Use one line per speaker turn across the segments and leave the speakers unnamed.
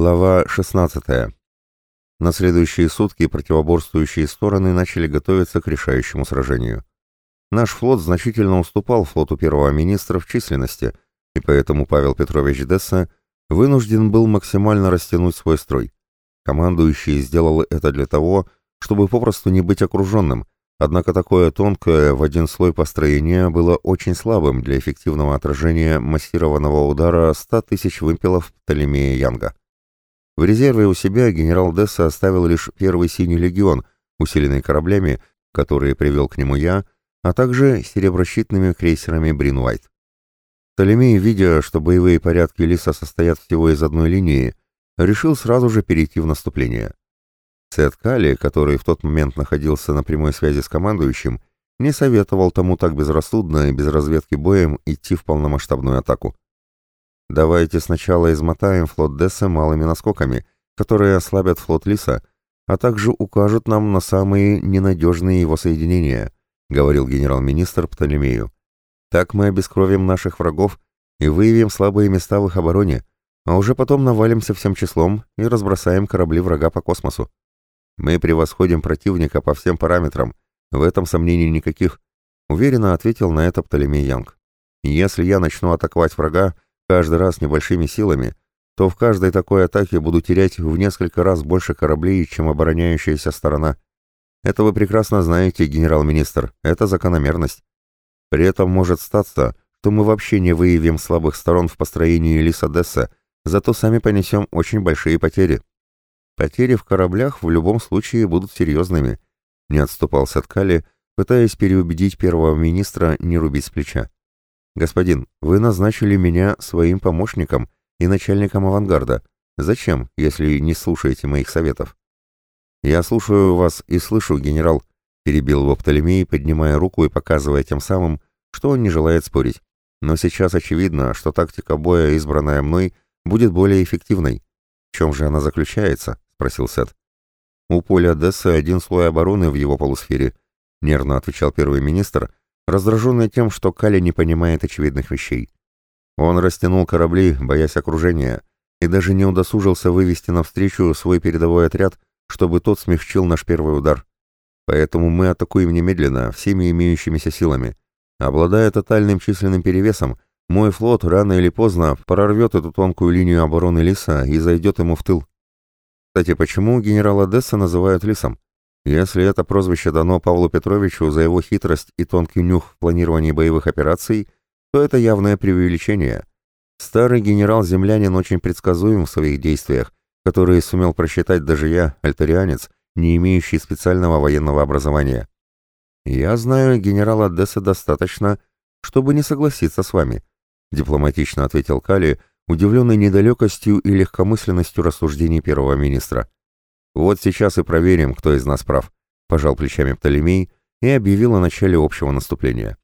Глава 16. На следующие сутки противоборствующие стороны начали готовиться к решающему сражению. Наш флот значительно уступал флоту первого министра в численности, и поэтому Павел Петрович Десса вынужден был максимально растянуть свой строй. Командующий сделал это для того, чтобы попросту не быть окруженным, однако такое тонкое в один слой построение было очень слабым для эффективного отражения массированного удара 100 тысяч вымпелов Птолемея Янга. В резерве у себя генерал Десса оставил лишь первый синий легион, усиленный кораблями, которые привел к нему я, а также сереброщитными крейсерами Бринвайт. Птолемей, видя, что боевые порядки Лиса состоят всего из одной линии, решил сразу же перейти в наступление. Цеткали, который в тот момент находился на прямой связи с командующим, не советовал тому так безрассудно и без разведки боем идти в полномасштабную атаку. Давайте сначала измотаем флот Десса малыми наскоками, которые ослабят флот Лиса, а также укажут нам на самые ненадежные его соединения, говорил генерал-министр Птолемею. Так мы обескровим наших врагов и выявим слабые места в их обороне, а уже потом навалимся всем числом и разбросаем корабли врага по космосу. Мы превосходим противника по всем параметрам, в этом сомнений никаких, уверенно ответил на это Птолемей Янг. Если я начну атаковать врага, каждый раз небольшими силами, то в каждой такой атаке буду терять в несколько раз больше кораблей, чем обороняющаяся сторона. Это вы прекрасно знаете, генерал-министр, это закономерность. При этом может статься, что мы вообще не выявим слабых сторон в построении Лиса-Десса, зато сами понесем очень большие потери. Потери в кораблях в любом случае будут серьезными, не отступал Саткали, пытаясь переубедить первого министра не рубить с плеча. «Господин, вы назначили меня своим помощником и начальником авангарда. Зачем, если не слушаете моих советов?» «Я слушаю вас и слышу, генерал», — перебил его Птолемей, поднимая руку и показывая тем самым, что он не желает спорить. «Но сейчас очевидно, что тактика боя, избранная мной, будет более эффективной. В чем же она заключается?» — спросил Сет. «У поля Одессы один слой обороны в его полусфере», — нервно отвечал первый министр, раздраженный тем, что Кали не понимает очевидных вещей. Он растянул корабли, боясь окружения, и даже не удосужился вывести навстречу свой передовой отряд, чтобы тот смягчил наш первый удар. Поэтому мы атакуем немедленно, всеми имеющимися силами. Обладая тотальным численным перевесом, мой флот рано или поздно прорвет эту тонкую линию обороны Лиса и зайдет ему в тыл. Кстати, почему генерала Десса называют Лисом? Если это прозвище дано Павлу Петровичу за его хитрость и тонкий нюх в планировании боевых операций, то это явное преувеличение. Старый генерал-землянин очень предсказуем в своих действиях, которые сумел просчитать даже я, альтерианец, не имеющий специального военного образования. Я знаю генерала Десса достаточно, чтобы не согласиться с вами, дипломатично ответил Кали, удивленный недалекостью и легкомысленностью рассуждений первого министра. «Вот сейчас и проверим, кто из нас прав», — пожал плечами Птолемей и объявил о начале общего наступления.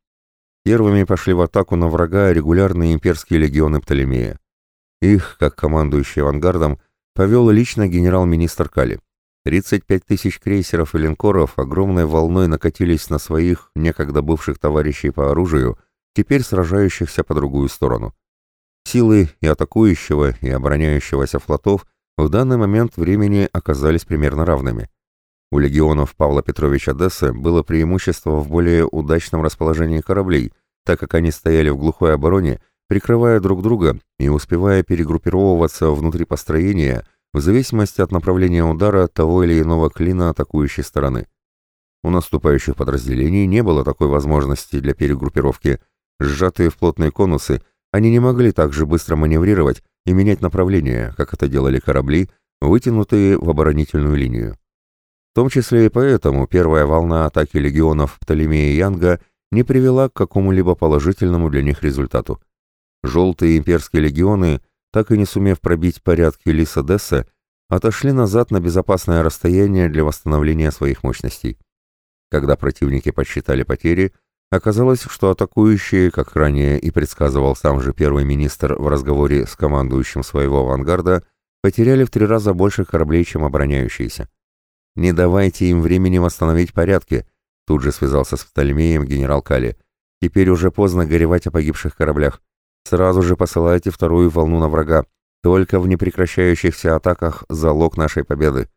Первыми пошли в атаку на врага регулярные имперские легионы Птолемея. Их, как командующий авангардом, повел лично генерал-министр Кали. 35 тысяч крейсеров и линкоров огромной волной накатились на своих, некогда бывших товарищей по оружию, теперь сражающихся по другую сторону. Силы и атакующего, и обороняющегося флотов в данный момент времени оказались примерно равными. У легионов Павла Петровича Дессы было преимущество в более удачном расположении кораблей, так как они стояли в глухой обороне, прикрывая друг друга и успевая перегруппировываться внутри построения в зависимости от направления удара того или иного клина атакующей стороны. У наступающих подразделений не было такой возможности для перегруппировки. Сжатые в плотные конусы – они не могли так же быстро маневрировать и менять направление, как это делали корабли, вытянутые в оборонительную линию. В том числе и поэтому первая волна атаки легионов Птолемея и Янга не привела к какому-либо положительному для них результату. Желтые имперские легионы, так и не сумев пробить порядки Лиса Десса, отошли назад на безопасное расстояние для восстановления своих мощностей. Когда противники подсчитали потери, Оказалось, что атакующие, как ранее и предсказывал сам же первый министр в разговоре с командующим своего авангарда, потеряли в три раза больше кораблей, чем обороняющиеся. «Не давайте им времени восстановить порядки», тут же связался с Птолемеем генерал Кали. «Теперь уже поздно горевать о погибших кораблях. Сразу же посылайте вторую волну на врага. Только в непрекращающихся атаках залог нашей победы.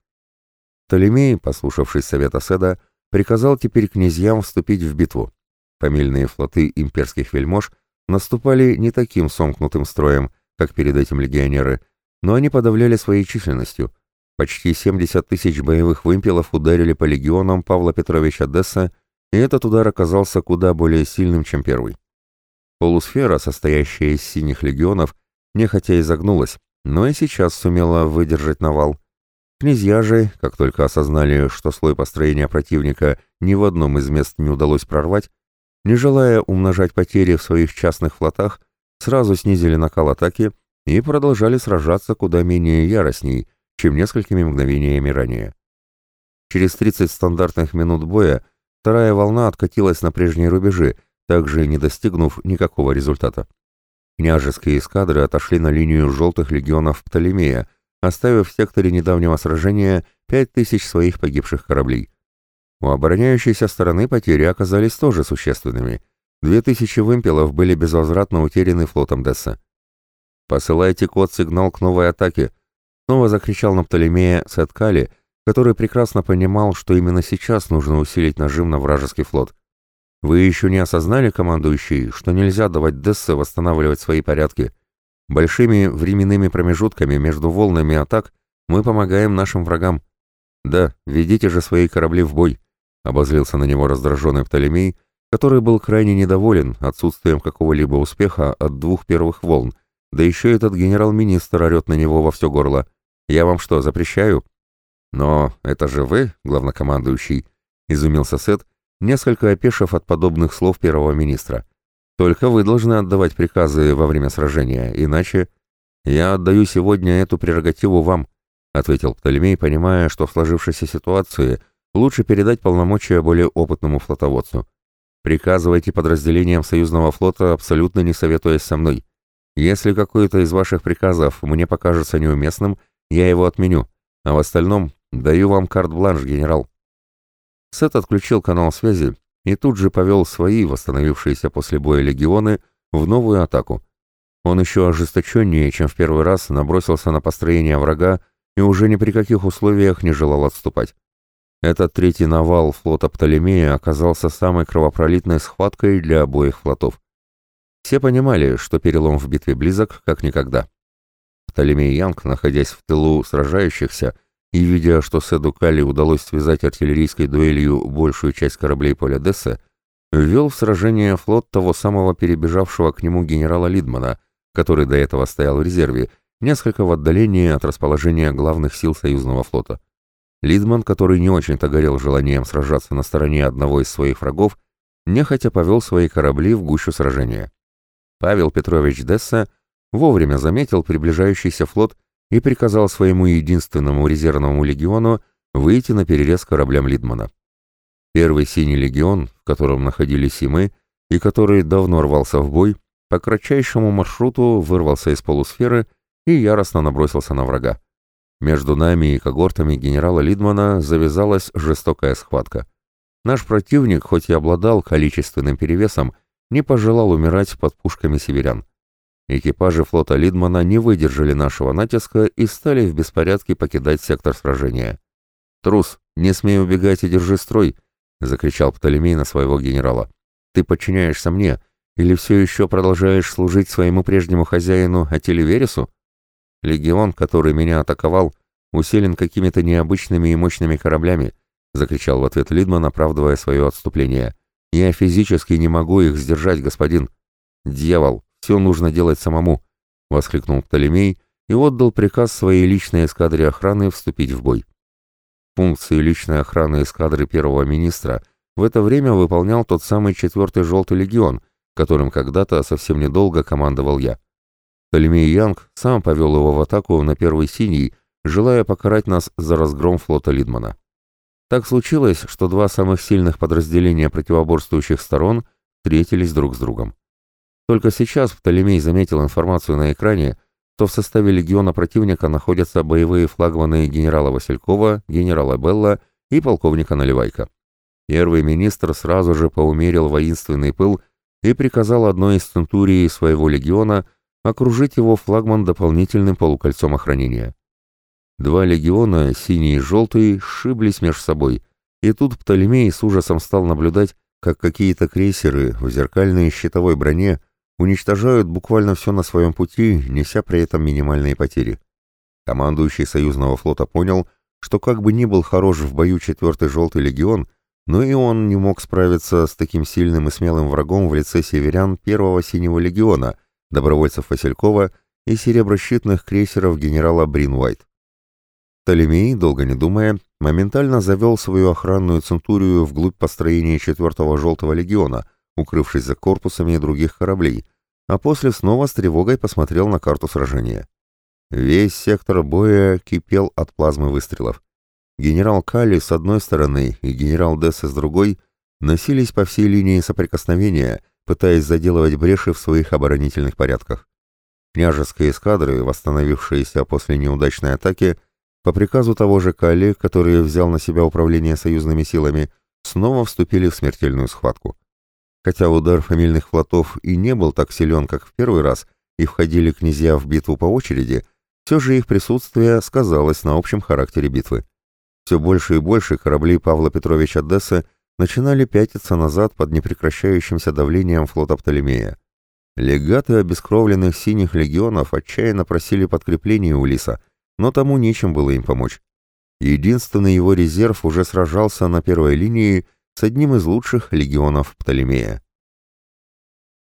Толемей, послушавшись совета Седа, приказал теперь князьям вступить в битву. Фамильные флоты имперских вельмож наступали не таким сомкнутым строем, как перед этим легионеры, но они подавляли своей численностью. Почти 70 тысяч боевых вымпелов ударили по легионам Павла Петровича Десса, и этот удар оказался куда более сильным, чем первый. Полусфера, состоящая из синих легионов, нехотя изогнулась, но и сейчас сумела выдержать навал. Князья же, как только осознали, что слой построения противника ни в одном из мест не удалось прорвать, не желая умножать потери в своих частных флотах, сразу снизили накал атаки и продолжали сражаться куда менее яростней, чем несколькими мгновениями ранее. Через 30 стандартных минут боя вторая волна откатилась на прежние рубежи, также не достигнув никакого результата. Княжеские эскадры отошли на линию желтых легионов Птолемея, оставив в секторе недавнего сражения 5000 своих погибших кораблей. У обороняющейся стороны потери оказались тоже существенными. Две тысячи вымпелов были безвозвратно утеряны флотом Десса. «Посылайте код-сигнал к новой атаке», — снова закричал на Птолемея Сеткали, который прекрасно понимал, что именно сейчас нужно усилить нажим на вражеский флот. «Вы еще не осознали, командующий, что нельзя давать Дессе восстанавливать свои порядки? Большими временными промежутками между волнами атак мы помогаем нашим врагам. Да, ведите же свои корабли в бой», — обозлился на него раздраженный Птолемей, который был крайне недоволен отсутствием какого-либо успеха от двух первых волн, да еще этот генерал-министр орет на него во все горло. «Я вам что, запрещаю?» «Но это же вы, главнокомандующий», — изумился Сет, несколько опешив от подобных слов первого министра. «Только вы должны отдавать приказы во время сражения, иначе...» «Я отдаю сегодня эту прерогативу вам», — ответил Птолемей, понимая, что в сложившейся ситуации лучше передать полномочия более опытному флотоводцу. Приказывайте подразделениям союзного флота, абсолютно не советуясь со мной. Если какой-то из ваших приказов мне покажется неуместным, я его отменю, а в остальном даю вам карт-бланш, генерал». Сет отключил канал связи и тут же повел свои, восстановившиеся после боя легионы, в новую атаку. Он еще ожесточеннее, чем в первый раз, набросился на построение врага и уже ни при каких условиях не желал отступать. Этот третий навал флота Птолемея оказался самой кровопролитной схваткой для обоих флотов. Все понимали, что перелом в битве близок, как никогда. Птолемей Янг, находясь в тылу сражающихся и видя, что Седу Кали удалось связать артиллерийской дуэлью большую часть кораблей поля Десса, ввел в сражение флот того самого перебежавшего к нему генерала Лидмана, который до этого стоял в резерве, несколько в отдалении от расположения главных сил союзного флота. Лидман, который не очень-то горел желанием сражаться на стороне одного из своих врагов, нехотя повел свои корабли в гущу сражения. Павел Петрович Десса вовремя заметил приближающийся флот и приказал своему единственному резервному легиону выйти на перерез кораблям Лидмана. Первый синий легион, в котором находились и мы, и который давно рвался в бой, по кратчайшему маршруту вырвался из полусферы и яростно набросился на врага. Между нами и когортами генерала Лидмана завязалась жестокая схватка. Наш противник, хоть и обладал количественным перевесом, не пожелал умирать под пушками северян. Экипажи флота Лидмана не выдержали нашего натиска и стали в беспорядке покидать сектор сражения. «Трус, не смей убегать и держи строй!» — закричал Птолемей на своего генерала. «Ты подчиняешься мне или все еще продолжаешь служить своему прежнему хозяину Ателиверису?» Легион, который меня атаковал, усилен какими-то необычными и мощными кораблями, закричал в ответ Лидман, оправдывая свое отступление. Я физически не могу их сдержать, господин. Дьявол, все нужно делать самому, воскликнул Птолемей и отдал приказ своей личной эскадре охраны вступить в бой. Функции личной охраны эскадры первого министра в это время выполнял тот самый четвертый желтый легион, которым когда-то совсем недолго командовал я. Толемей Янг сам повел его в атаку на первый синий, желая покарать нас за разгром флота Лидмана. Так случилось, что два самых сильных подразделения противоборствующих сторон встретились друг с другом. Только сейчас Птолемей заметил информацию на экране, что в составе легиона противника находятся боевые флагманы генерала Василькова, генерала Белла и полковника Наливайка. Первый министр сразу же поумерил воинственный пыл и приказал одной из центурии своего легиона окружить его флагман дополнительным полукольцом охранения. Два легиона, синий и желтый, сшиблись между собой, и тут Птолемей с ужасом стал наблюдать, как какие-то крейсеры в зеркальной щитовой броне уничтожают буквально все на своем пути, неся при этом минимальные потери. Командующий союзного флота понял, что как бы ни был хорош в бою четвертый желтый легион, но и он не мог справиться с таким сильным и смелым врагом в лице северян первого синего легиона, добровольцев Василькова и сереброщитных крейсеров генерала Бринуайт. Толемей, долго не думая, моментально завел свою охранную центурию вглубь построения четвертого желтого легиона, укрывшись за корпусами других кораблей, а после снова с тревогой посмотрел на карту сражения. Весь сектор боя кипел от плазмы выстрелов. Генерал Калли с одной стороны и генерал Десса с другой носились по всей линии соприкосновения, пытаясь заделывать бреши в своих оборонительных порядках. Княжеские эскадры, восстановившиеся после неудачной атаки, по приказу того же Калли, который взял на себя управление союзными силами, снова вступили в смертельную схватку. Хотя удар фамильных флотов и не был так силен, как в первый раз, и входили князья в битву по очереди, все же их присутствие сказалось на общем характере битвы. Все больше и больше корабли Павла Петровича Дессы начинали пятиться назад под непрекращающимся давлением флота Птолемея. Легаты обескровленных синих легионов отчаянно просили подкрепления у Лиса, но тому нечем было им помочь. Единственный его резерв уже сражался на первой линии с одним из лучших легионов Птолемея.